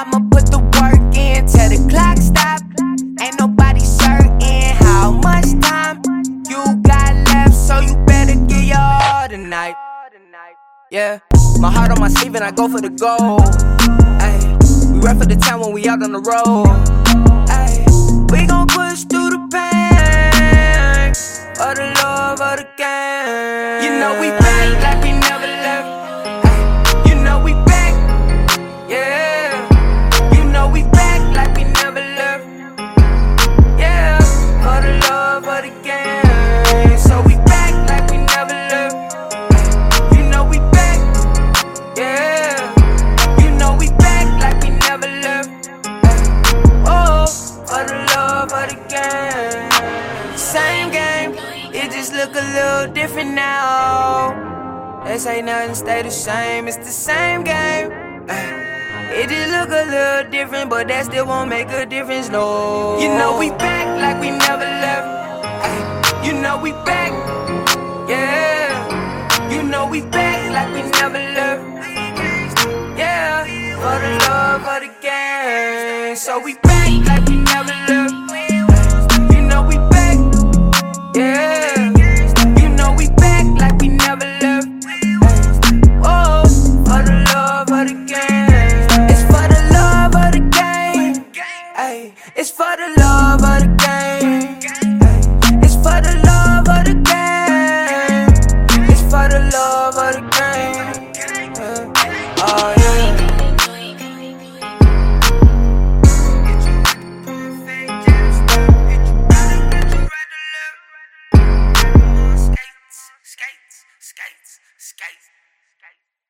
I'ma put the work in till the clock stop. Ain't nobody certain how much time you got left, so you better get your tonight. Yeah, my heart on my sleeve and I go for the goal. Ayy, we rap for the town when we out on the road. We gon' push through the pain for the love of the game. You know we bang like look a little different now. They say nothing stay the same, it's the same game. It just look a little different, but that still won't make a difference, no. You know we back like we never left. You know we back, yeah. You know we back like we never left. Yeah, for the love of the game. So we back like for the love of the game.